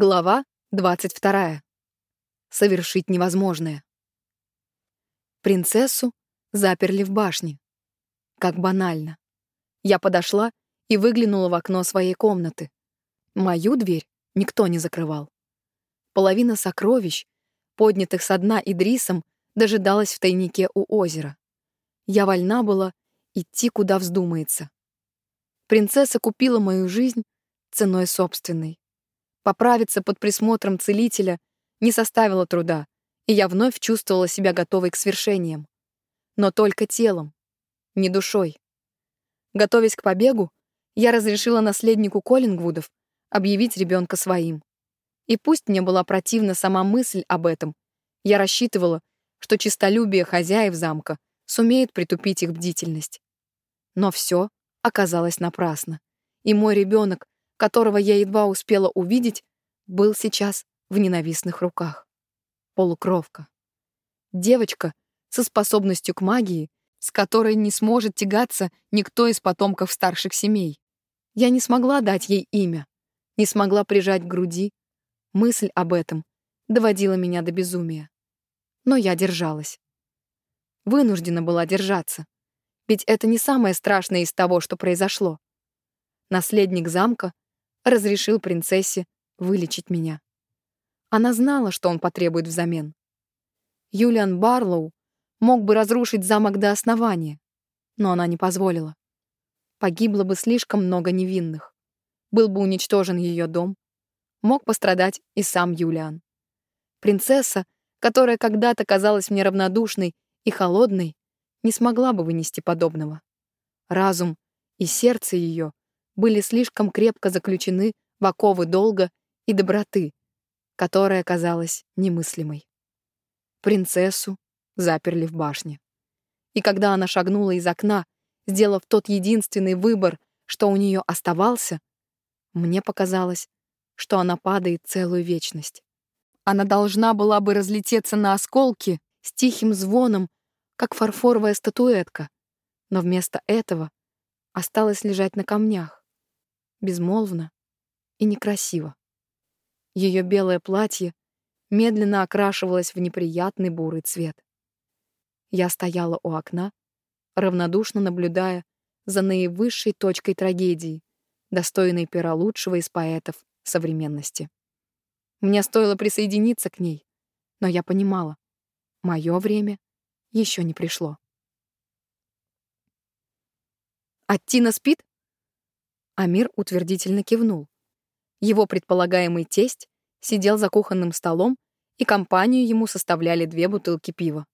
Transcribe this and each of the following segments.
Глава 22. Совершить невозможное. Принцессу заперли в башне. Как банально. Я подошла и выглянула в окно своей комнаты. Мою дверь никто не закрывал. Половина сокровищ, поднятых со дна Идрисом, дожидалась в тайнике у озера. Я вольна была идти, куда вздумается. Принцесса купила мою жизнь ценой собственной. Поправиться под присмотром целителя не составило труда, и я вновь чувствовала себя готовой к свершениям. Но только телом, не душой. Готовясь к побегу, я разрешила наследнику Коллингвудов объявить ребенка своим. И пусть мне была противна сама мысль об этом, я рассчитывала, что чистолюбие хозяев замка сумеет притупить их бдительность. Но все оказалось напрасно, и мой ребенок которого я едва успела увидеть, был сейчас в ненавистных руках. Полукровка. Девочка со способностью к магии, с которой не сможет тягаться никто из потомков старших семей. Я не смогла дать ей имя, не смогла прижать к груди. Мысль об этом доводила меня до безумия. Но я держалась. Вынуждена была держаться. Ведь это не самое страшное из того, что произошло. Наследник замка разрешил принцессе вылечить меня. Она знала, что он потребует взамен. Юлиан Барлоу мог бы разрушить замок до основания, но она не позволила. Погибло бы слишком много невинных. Был бы уничтожен ее дом. Мог пострадать и сам Юлиан. Принцесса, которая когда-то казалась мне равнодушной и холодной, не смогла бы вынести подобного. Разум и сердце ее были слишком крепко заключены в оковы долга и доброты, которая казалась немыслимой. Принцессу заперли в башне. И когда она шагнула из окна, сделав тот единственный выбор, что у нее оставался, мне показалось, что она падает целую вечность. Она должна была бы разлететься на осколки с тихим звоном, как фарфоровая статуэтка, но вместо этого осталась лежать на камнях, безмолвно и некрасиво. Ее белое платье медленно окрашивалось в неприятный бурый цвет. Я стояла у окна, равнодушно наблюдая за наивысшей точкой трагедии, достойной пера лучшего из поэтов современности. Мне стоило присоединиться к ней, но я понимала, мое время еще не пришло. «А Тина спит?» Амир утвердительно кивнул. Его предполагаемый тесть сидел за кухонным столом, и компанию ему составляли две бутылки пива.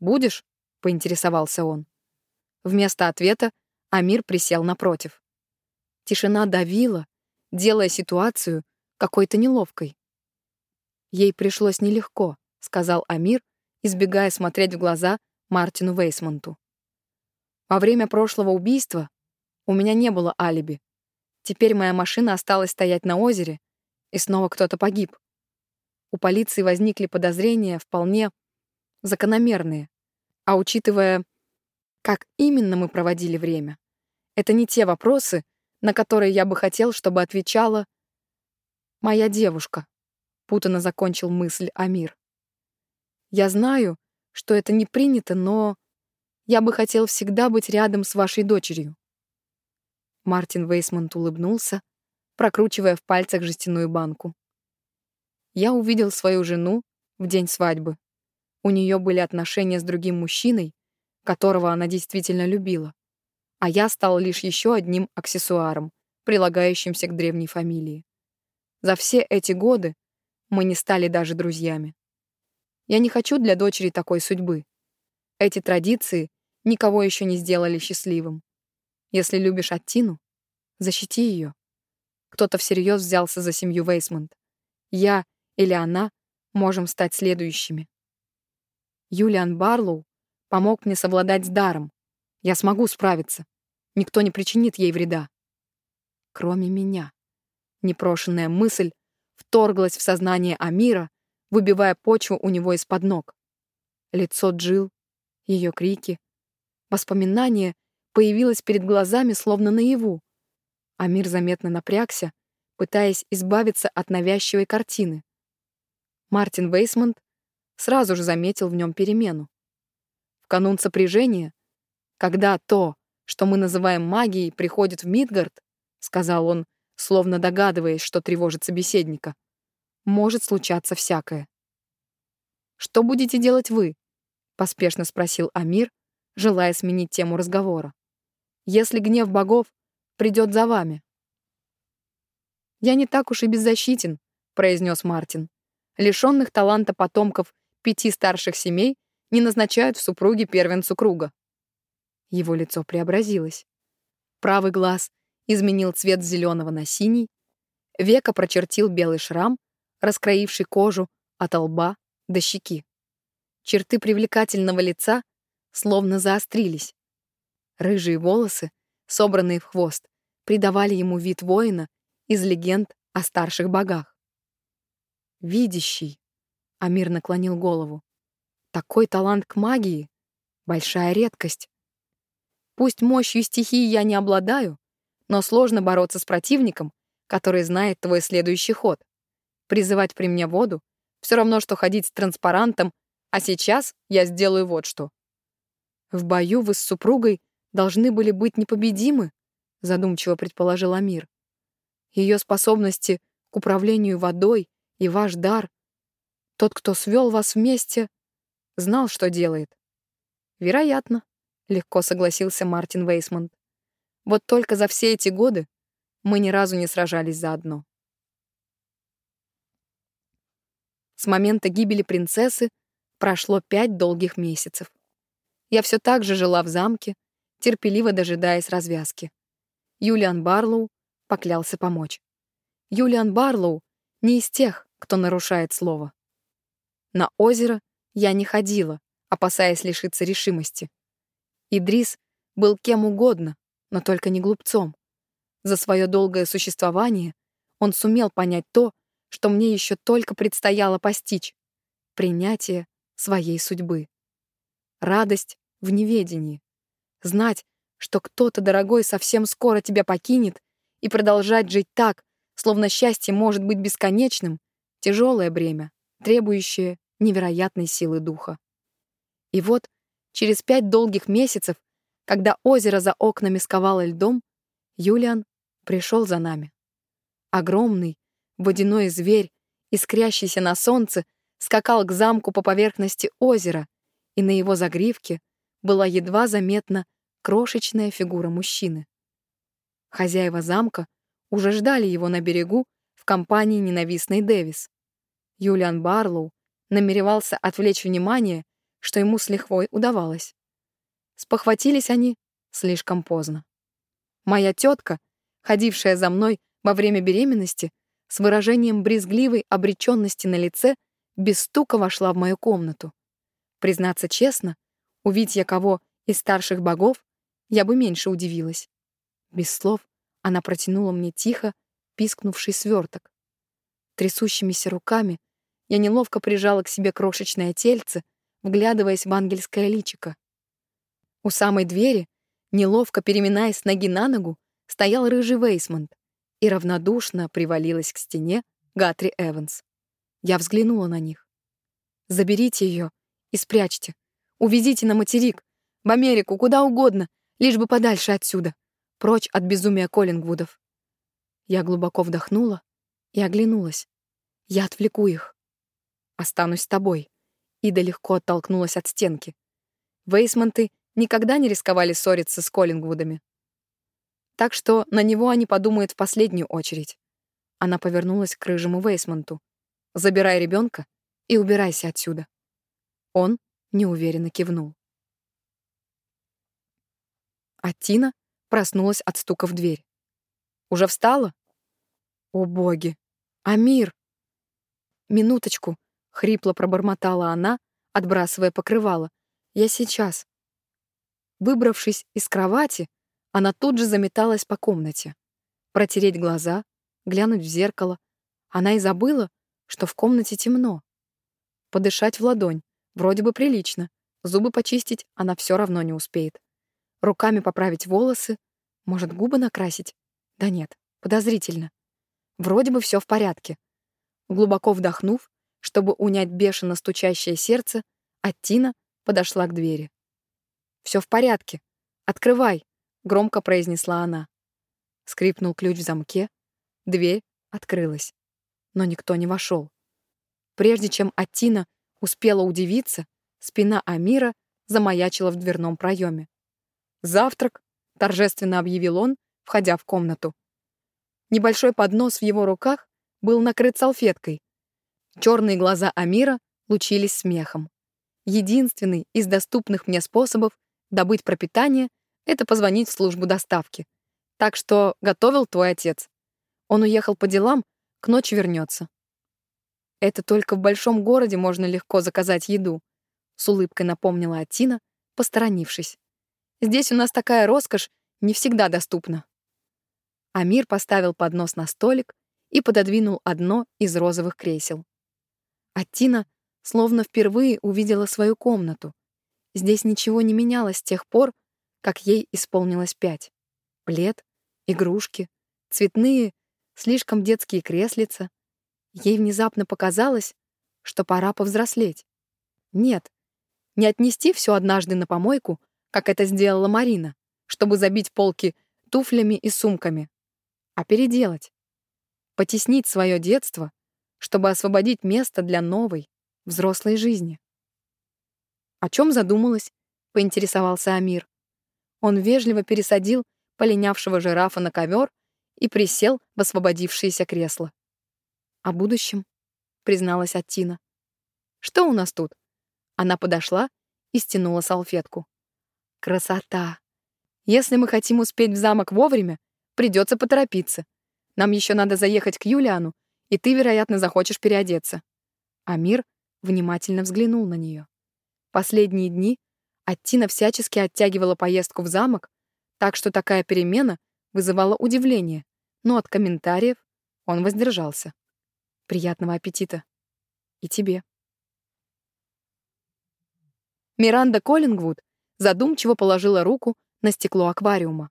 «Будешь?» — поинтересовался он. Вместо ответа Амир присел напротив. Тишина давила, делая ситуацию какой-то неловкой. «Ей пришлось нелегко», — сказал Амир, избегая смотреть в глаза Мартину Вейсмонту. «Во время прошлого убийства у меня не было алиби. Теперь моя машина осталась стоять на озере, и снова кто-то погиб. У полиции возникли подозрения вполне закономерные. А учитывая, как именно мы проводили время, это не те вопросы, на которые я бы хотел, чтобы отвечала моя девушка, путано закончил мысль Амир. Я знаю, что это не принято, но я бы хотел всегда быть рядом с вашей дочерью. Мартин Вейсмонт улыбнулся, прокручивая в пальцах жестяную банку. Я увидел свою жену в день свадьбы. У нее были отношения с другим мужчиной, которого она действительно любила. А я стал лишь еще одним аксессуаром, прилагающимся к древней фамилии. За все эти годы мы не стали даже друзьями. Я не хочу для дочери такой судьбы. Эти традиции никого еще не сделали счастливым. Если любишь Аттину, защити ее. Кто-то всерьез взялся за семью Вейсмонт. Я или она можем стать следующими. Юлиан Барлоу помог мне совладать с даром. Я смогу справиться. Никто не причинит ей вреда. Кроме меня. Непрошенная мысль вторглась в сознание Амира, выбивая почву у него из-под ног. Лицо Джил, ее крики, воспоминания появилась перед глазами словно наяву. Амир заметно напрягся, пытаясь избавиться от навязчивой картины. Мартин Вейсмонт сразу же заметил в нем перемену. В канун сопряжения, когда то, что мы называем магией, приходит в Мидгард, сказал он, словно догадываясь, что тревожит собеседника, может случаться всякое. «Что будете делать вы?» — поспешно спросил Амир, желая сменить тему разговора. «Если гнев богов придет за вами». «Я не так уж и беззащитен», — произнес Мартин. «Лишенных таланта потомков пяти старших семей не назначают в супруги первенцу круга». Его лицо преобразилось. Правый глаз изменил цвет зеленого на синий, века прочертил белый шрам, раскроивший кожу от лба до щеки. Черты привлекательного лица словно заострились. Рыжие волосы, собранные в хвост, придавали ему вид воина из легенд о старших богах. «Видящий», — Амир наклонил голову, — «такой талант к магии — большая редкость. Пусть мощью стихии я не обладаю, но сложно бороться с противником, который знает твой следующий ход. Призывать при мне воду — все равно, что ходить с транспарантом, а сейчас я сделаю вот что. В бою вы с супругой должны были быть непобедимы, задумчиво предположил Амир. Ее способности к управлению водой и ваш дар. Тот, кто свел вас вместе, знал, что делает. Вероятно, легко согласился Мартин Вейсмонт. Вот только за все эти годы мы ни разу не сражались заодно. С момента гибели принцессы прошло пять долгих месяцев. Я все так же жила в замке, терпеливо дожидаясь развязки. Юлиан Барлоу поклялся помочь. Юлиан Барлоу не из тех, кто нарушает слово. На озеро я не ходила, опасаясь лишиться решимости. Идрис был кем угодно, но только не глупцом. За свое долгое существование он сумел понять то, что мне еще только предстояло постичь — принятие своей судьбы. Радость в неведении. Знать, что кто-то дорогой совсем скоро тебя покинет, и продолжать жить так, словно счастье может быть бесконечным, тяжелое бремя, требующее невероятной силы духа. И вот, через пять долгих месяцев, когда озеро за окнами сковало льдом, Юлиан пришел за нами. Огромный, водяной зверь, искрящийся на солнце, скакал к замку по поверхности озера, и на его загривке была едва заметна крошечная фигура мужчины. Хозяева замка уже ждали его на берегу в компании ненавистной Дэвис. Юлиан Барлоу намеревался отвлечь внимание, что ему с лихвой удавалось. Спохватились они слишком поздно. Моя тетка, ходившая за мной во время беременности, с выражением брезгливой обреченности на лице, без стука вошла в мою комнату. Признаться честно, увидеть я кого из старших богов, я бы меньше удивилась. Без слов она протянула мне тихо пискнувший сверток. Трясущимися руками я неловко прижала к себе крошечное тельце, вглядываясь в ангельское личико. У самой двери, неловко переминаясь с ноги на ногу, стоял рыжий Вейсмонт и равнодушно привалилась к стене Гатри Эванс. Я взглянула на них. «Заберите ее и спрячьте. Увезите на материк, в Америку, куда угодно, лишь бы подальше отсюда, прочь от безумия Коллингвудов». Я глубоко вдохнула и оглянулась. «Я отвлеку их. Останусь с тобой». Ида легко оттолкнулась от стенки. Вейсмонты никогда не рисковали ссориться с Коллингвудами. Так что на него они подумают в последнюю очередь. Она повернулась к рыжему Вейсмонту. «Забирай ребенка и убирайся отсюда». Он неуверенно кивнул. А Тина проснулась от стука в дверь. «Уже встала?» «О, боги! Амир!» «Минуточку!» — хрипло пробормотала она, отбрасывая покрывало. «Я сейчас». Выбравшись из кровати, она тут же заметалась по комнате. Протереть глаза, глянуть в зеркало. Она и забыла, что в комнате темно. Подышать в ладонь, вроде бы прилично. Зубы почистить она все равно не успеет. Руками поправить волосы, может, губы накрасить? Да нет, подозрительно. Вроде бы все в порядке. Глубоко вдохнув, чтобы унять бешено стучащее сердце, Аттина подошла к двери. «Все в порядке. Открывай», — громко произнесла она. Скрипнул ключ в замке, дверь открылась, но никто не вошел. Прежде чем Аттина успела удивиться, спина Амира замаячила в дверном проеме. «Завтрак», — торжественно объявил он, входя в комнату. Небольшой поднос в его руках был накрыт салфеткой. Черные глаза Амира лучились смехом. Единственный из доступных мне способов добыть пропитание — это позвонить в службу доставки. Так что готовил твой отец. Он уехал по делам, к ночи вернется. Это только в большом городе можно легко заказать еду, с улыбкой напомнила Атина, посторонившись. Здесь у нас такая роскошь не всегда доступна. Амир поставил поднос на столик и пододвинул одно из розовых кресел. Атина словно впервые увидела свою комнату. Здесь ничего не менялось с тех пор, как ей исполнилось пять. Плед, игрушки, цветные, слишком детские креслица. Ей внезапно показалось, что пора повзрослеть. Нет, не отнести все однажды на помойку, как это сделала Марина, чтобы забить полки туфлями и сумками, а переделать. Потеснить свое детство, чтобы освободить место для новой, взрослой жизни. О чем задумалась, поинтересовался Амир. Он вежливо пересадил полинявшего жирафа на ковер и присел в освободившееся кресло. «О будущем», — призналась Аттина. «Что у нас тут?» Она подошла и стянула салфетку. «Красота! Если мы хотим успеть в замок вовремя, придется поторопиться. Нам еще надо заехать к Юлиану, и ты, вероятно, захочешь переодеться». Амир внимательно взглянул на нее. Последние дни Аттина всячески оттягивала поездку в замок, так что такая перемена вызывала удивление, но от комментариев он воздержался. Приятного аппетита. И тебе. Миранда Коллингвуд задумчиво положила руку на стекло аквариума.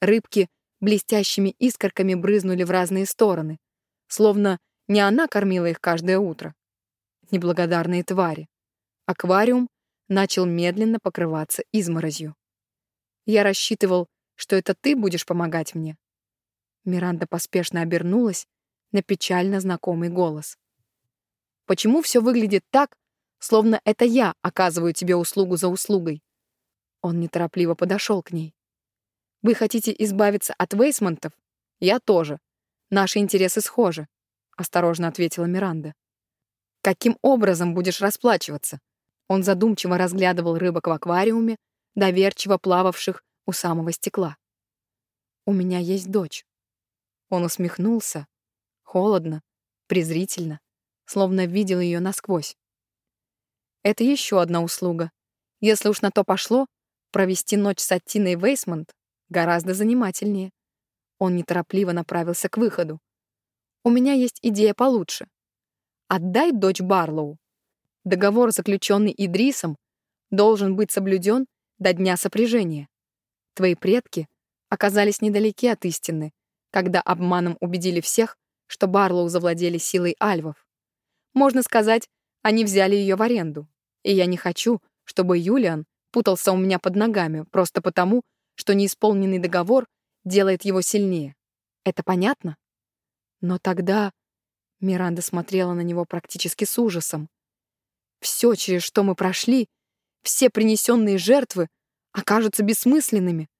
Рыбки блестящими искорками брызнули в разные стороны, словно не она кормила их каждое утро. Неблагодарные твари. Аквариум начал медленно покрываться изморозью. Я рассчитывал, что это ты будешь помогать мне. Миранда поспешно обернулась на печально знакомый голос. Почему все выглядит так, словно это я оказываю тебе услугу за услугой? Он неторопливо подошел к ней. Вы хотите избавиться от Вейсмонтов? Я тоже. Наши интересы схожи, осторожно ответила Миранда. Каким образом будешь расплачиваться? Он задумчиво разглядывал рыбок в аквариуме, доверчиво плававших у самого стекла. «У меня есть дочь». Он усмехнулся, холодно, презрительно, словно видел ее насквозь. Это еще одна услуга. Если уж на то пошло, провести ночь с Аттиной Вейсмонт гораздо занимательнее. Он неторопливо направился к выходу. «У меня есть идея получше. Отдай дочь Барлоу. Договор, заключенный Идрисом, должен быть соблюден до дня сопряжения. Твои предки оказались недалеки от истины, когда обманом убедили всех, что Барлоу завладели силой альвов. Можно сказать, они взяли ее в аренду. И я не хочу, чтобы Юлиан путался у меня под ногами просто потому, что неисполненный договор делает его сильнее. Это понятно? Но тогда Миранда смотрела на него практически с ужасом. Все, через что мы прошли, все принесенные жертвы окажутся бессмысленными.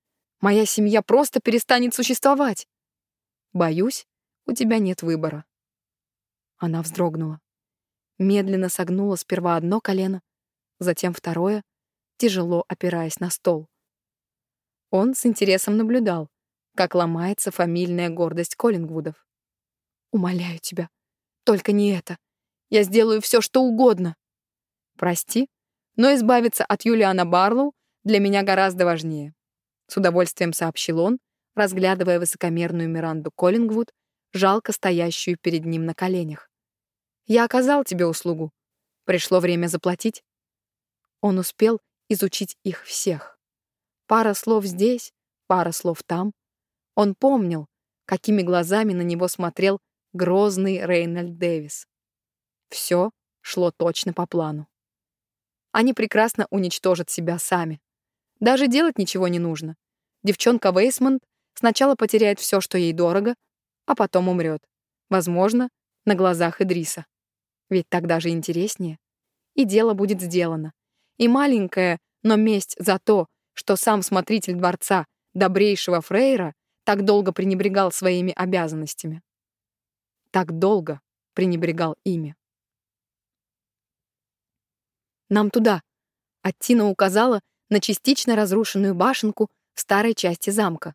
Моя семья просто перестанет существовать. Боюсь, у тебя нет выбора. Она вздрогнула. Медленно согнула сперва одно колено, затем второе, тяжело опираясь на стол. Он с интересом наблюдал, как ломается фамильная гордость Коллингвудов. «Умоляю тебя, только не это. Я сделаю все, что угодно». «Прости, но избавиться от Юлиана Барлоу для меня гораздо важнее», — с удовольствием сообщил он, разглядывая высокомерную Миранду Коллингвуд, жалко стоящую перед ним на коленях. «Я оказал тебе услугу. Пришло время заплатить». Он успел изучить их всех. Пара слов здесь, пара слов там. Он помнил, какими глазами на него смотрел грозный Рейнольд Дэвис. Все шло точно по плану. Они прекрасно уничтожат себя сами. Даже делать ничего не нужно. Девчонка Вейсмонт сначала потеряет все, что ей дорого, а потом умрет. Возможно, на глазах Идриса. Ведь так даже интереснее. И дело будет сделано. И маленькая, но месть за то, что сам смотритель дворца, добрейшего Фрейра, так долго пренебрегал своими обязанностями. Так долго пренебрегал ими. «Нам туда», — Аттина указала на частично разрушенную башенку в старой части замка.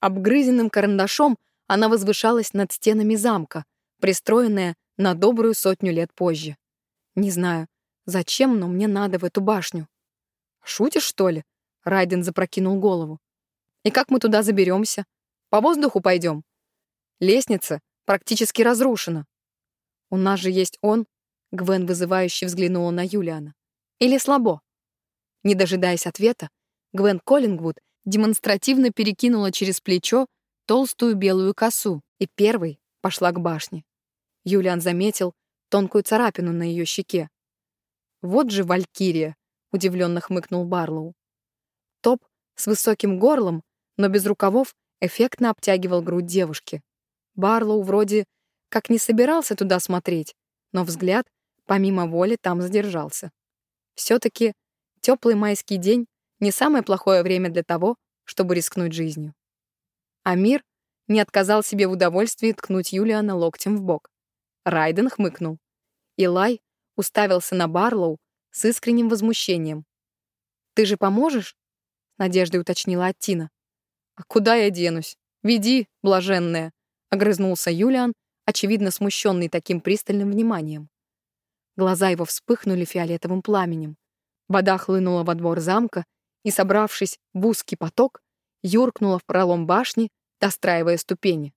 Обгрызенным карандашом она возвышалась над стенами замка, пристроенная на добрую сотню лет позже. Не знаю, зачем, но мне надо в эту башню. «Шутишь, что ли?» — Райден запрокинул голову. «И как мы туда заберемся? По воздуху пойдем?» «Лестница практически разрушена». «У нас же есть он», — Гвен вызывающе взглянула на Юлиана. «Или слабо?» Не дожидаясь ответа, Гвен Коллингвуд демонстративно перекинула через плечо толстую белую косу и первой пошла к башне. Юлиан заметил тонкую царапину на ее щеке. «Вот же валькирия!» — удивленно хмыкнул Барлоу. Топ с высоким горлом, но без рукавов, эффектно обтягивал грудь девушки. Барлоу вроде как не собирался туда смотреть, но взгляд, помимо воли, там задержался. Все-таки теплый майский день — не самое плохое время для того, чтобы рискнуть жизнью. Амир не отказал себе в удовольствии ткнуть Юлиана локтем в бок. Райден хмыкнул. Илай уставился на Барлоу с искренним возмущением. «Ты же поможешь?» — надеждой уточнила Аттина. «А куда я денусь? Веди, блаженная!» — огрызнулся Юлиан, очевидно смущенный таким пристальным вниманием. Глаза его вспыхнули фиолетовым пламенем. Вода хлынула во двор замка и, собравшись в узкий поток, юркнула в пролом башни, достраивая ступени.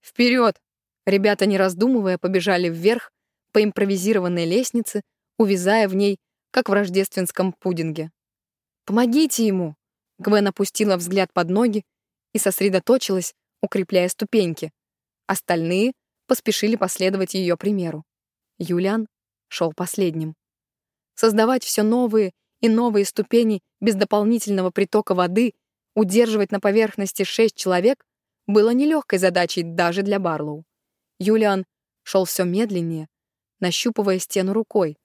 «Вперед!» Ребята, не раздумывая, побежали вверх по импровизированной лестнице, увязая в ней, как в рождественском пудинге. «Помогите ему!» Гвен опустила взгляд под ноги и сосредоточилась, укрепляя ступеньки. Остальные поспешили последовать ее примеру. Юлиан шел последним. Создавать все новые и новые ступени без дополнительного притока воды, удерживать на поверхности шесть человек было нелегкой задачей даже для Барлоу. Юлиан шел все медленнее, нащупывая стену рукой,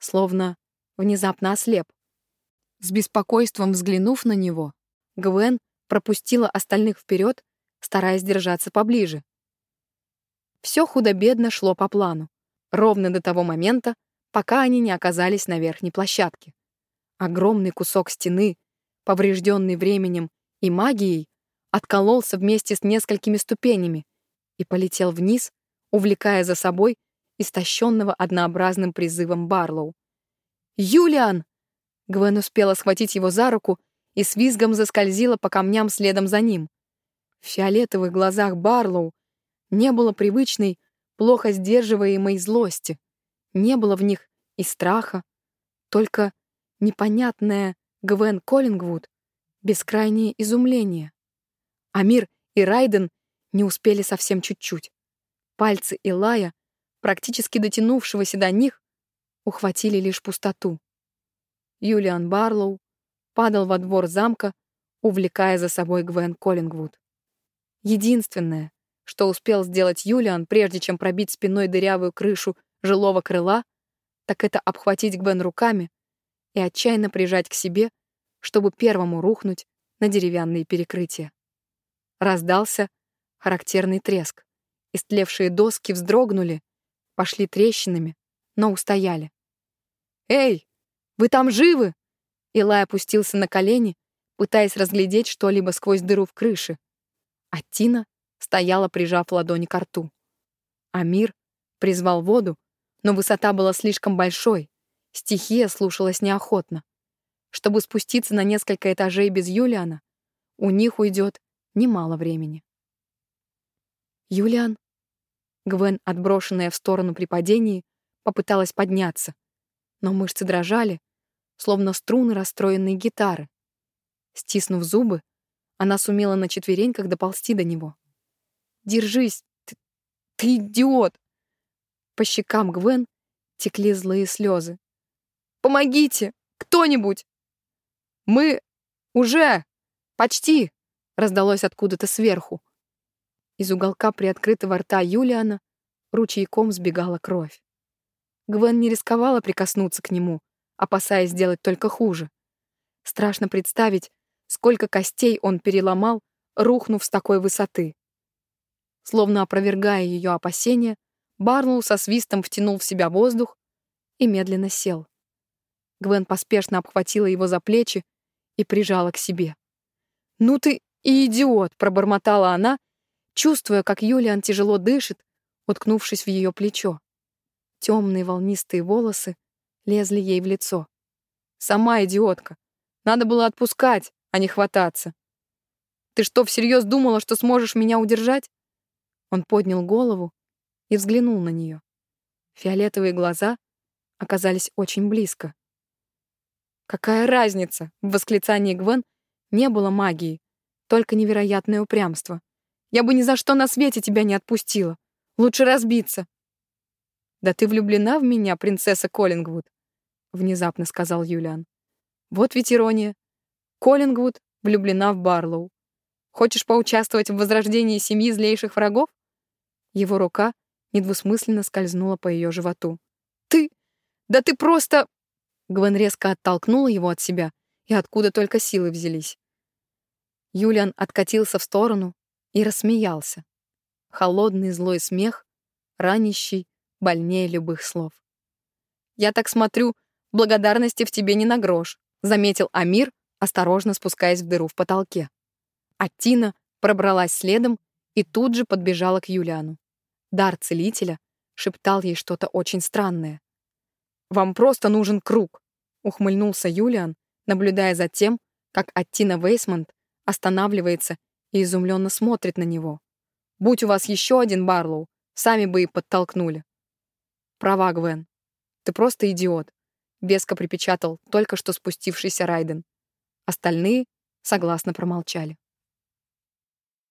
словно внезапно ослеп. С беспокойством взглянув на него, Гвен пропустила остальных вперед, стараясь держаться поближе. Все худо-бедно шло по плану, ровно до того момента, пока они не оказались на верхней площадке. Огромный кусок стены, поврежденный временем и магией, откололся вместе с несколькими ступенями и полетел вниз, увлекая за собой истощенного однообразным призывом Барлоу. «Юлиан!» Гвен успела схватить его за руку и с визгом заскользила по камням следом за ним. В фиолетовых глазах Барлоу не было привычной, плохо сдерживаемой злости. Не было в них и страха, только непонятное Гвен Коллингвуд, бескрайнее изумление. Амир и Райден не успели совсем чуть-чуть. Пальцы Илая, практически дотянувшегося до них, ухватили лишь пустоту. Юлиан Барлоу падал во двор замка, увлекая за собой Гвен Коллингвуд. Единственное, что успел сделать Юлиан, прежде чем пробить спиной дырявую крышу жилого крыла, так это обхватить Гвен руками и отчаянно прижать к себе, чтобы первому рухнуть на деревянные перекрытия. Раздался характерный треск. Истлевшие доски вздрогнули, пошли трещинами, но устояли. «Эй, вы там живы?» Илай опустился на колени, пытаясь разглядеть что-либо сквозь дыру в крыше. А Тина стояла, прижав ладони к рту. Амир призвал воду, но высота была слишком большой, стихия слушалась неохотно. Чтобы спуститься на несколько этажей без Юлиана, у них уйдет немало времени. «Юлиан?» Гвен, отброшенная в сторону при падении, попыталась подняться, но мышцы дрожали, словно струны расстроенной гитары. Стиснув зубы, она сумела на четвереньках доползти до него. «Держись! Ты, Ты идиот!» По щекам Гвен текли злые слезы. «Помогите! Кто-нибудь!» «Мы уже! Почти!» раздалось откуда-то сверху. Из уголка приоткрытого рта Юлиана ручейком сбегала кровь. Гвен не рисковала прикоснуться к нему, опасаясь сделать только хуже. Страшно представить, сколько костей он переломал, рухнув с такой высоты. Словно опровергая ее опасения, Барнул со свистом втянул в себя воздух и медленно сел. Гвен поспешно обхватила его за плечи и прижала к себе. «Ну ты и идиот!» — пробормотала она, чувствуя, как Юлиан тяжело дышит, уткнувшись в ее плечо. Темные волнистые волосы лезли ей в лицо. «Сама идиотка! Надо было отпускать, а не хвататься!» «Ты что, всерьез думала, что сможешь меня удержать?» Он поднял голову и взглянул на нее. Фиолетовые глаза оказались очень близко. «Какая разница?» — в восклицании Гвен не было магии, только невероятное упрямство. «Я бы ни за что на свете тебя не отпустила. Лучше разбиться». «Да ты влюблена в меня, принцесса Коллингвуд», — внезапно сказал Юлиан. «Вот ведь ирония. Коллингвуд влюблена в Барлоу. Хочешь поучаствовать в возрождении семьи злейших врагов?» Его рука недвусмысленно скользнула по ее животу. «Ты! Да ты просто...» Гвен резко оттолкнула его от себя, и откуда только силы взялись. Юлиан откатился в сторону и рассмеялся. Холодный злой смех, ранящий, больнее любых слов. «Я так смотрю, благодарности в тебе не на грош», заметил Амир, осторожно спускаясь в дыру в потолке. А Тина пробралась следом и тут же подбежала к Юлиану. Дар целителя шептал ей что-то очень странное. «Вам просто нужен круг», — ухмыльнулся Юлиан, наблюдая за тем, как Аттина Вейсмонт останавливается и изумленно смотрит на него. «Будь у вас еще один Барлоу, сами бы и подтолкнули». «Права, Гвен. Ты просто идиот», — веско припечатал только что спустившийся Райден. Остальные согласно промолчали.